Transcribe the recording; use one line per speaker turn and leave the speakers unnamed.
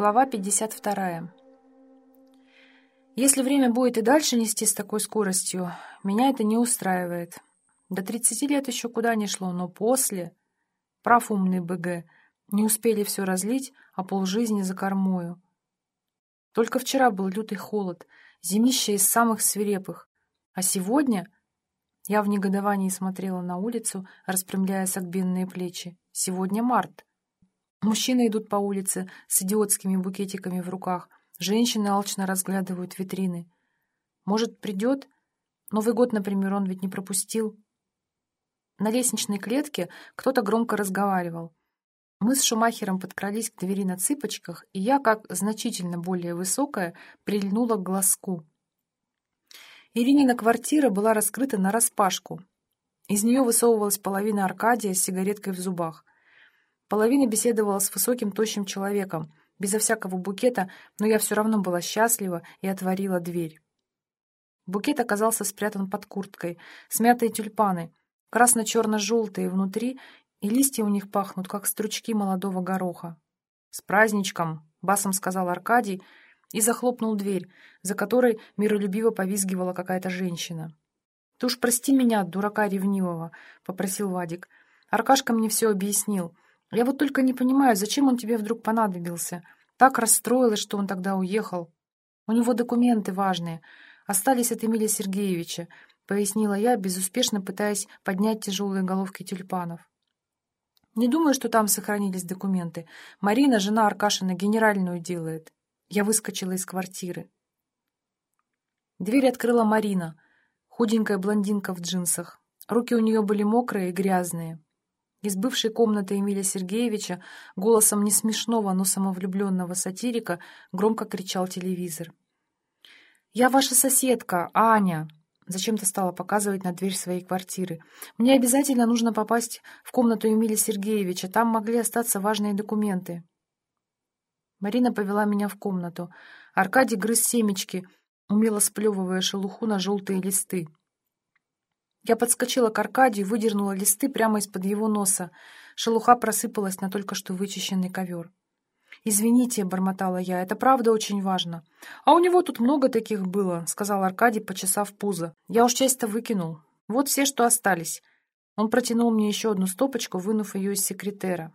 Глава 52. Если время будет и дальше нести с такой скоростью, меня это не устраивает. До 30 лет еще куда не шло, но после... Прав умный БГ. Не успели все разлить, а полжизни за кормою. Только вчера был лютый холод, зимище из самых свирепых. А сегодня... Я в негодовании смотрела на улицу, распрямляя согбенные плечи. Сегодня март. Мужчины идут по улице с идиотскими букетиками в руках. Женщины алчно разглядывают витрины. Может, придет? Новый год, например, он ведь не пропустил. На лестничной клетке кто-то громко разговаривал. Мы с Шумахером подкрались к двери на цыпочках, и я, как значительно более высокая, прильнула к глазку. Иринина квартира была раскрыта нараспашку. Из нее высовывалась половина Аркадия с сигареткой в зубах. Половина беседовала с высоким тощим человеком, безо всякого букета, но я все равно была счастлива и отворила дверь. Букет оказался спрятан под курткой, смятые тюльпаны, красно-черно-желтые внутри и листья у них пахнут, как стручки молодого гороха. «С праздничком!» — басом сказал Аркадий и захлопнул дверь, за которой миролюбиво повизгивала какая-то женщина. «Ты уж прости меня, дурака ревнивого», — попросил Вадик. «Аркашка мне все объяснил. Я вот только не понимаю, зачем он тебе вдруг понадобился. Так расстроилась, что он тогда уехал. У него документы важные. Остались от Эмилия Сергеевича», — пояснила я, безуспешно пытаясь поднять тяжелые головки тюльпанов. Не думаю, что там сохранились документы. Марина, жена Аркашина, генеральную делает. Я выскочила из квартиры. Дверь открыла Марина, худенькая блондинка в джинсах. Руки у нее были мокрые и грязные. Из бывшей комнаты Эмиля Сергеевича голосом не смешного, но самовлюбленного сатирика громко кричал телевизор. «Я ваша соседка, Аня!» Зачем-то стала показывать на дверь своей квартиры. «Мне обязательно нужно попасть в комнату Эмиля Сергеевича. Там могли остаться важные документы». Марина повела меня в комнату. Аркадий грыз семечки, умело сплевывая шелуху на желтые листы. Я подскочила к Аркадию, выдернула листы прямо из-под его носа. Шелуха просыпалась на только что вычищенный ковер. «Извините», — бормотала я, — «это правда очень важно». «А у него тут много таких было», — сказал Аркадий, почесав пузо. «Я уж часть-то выкинул. Вот все, что остались». Он протянул мне еще одну стопочку, вынув ее из секретера.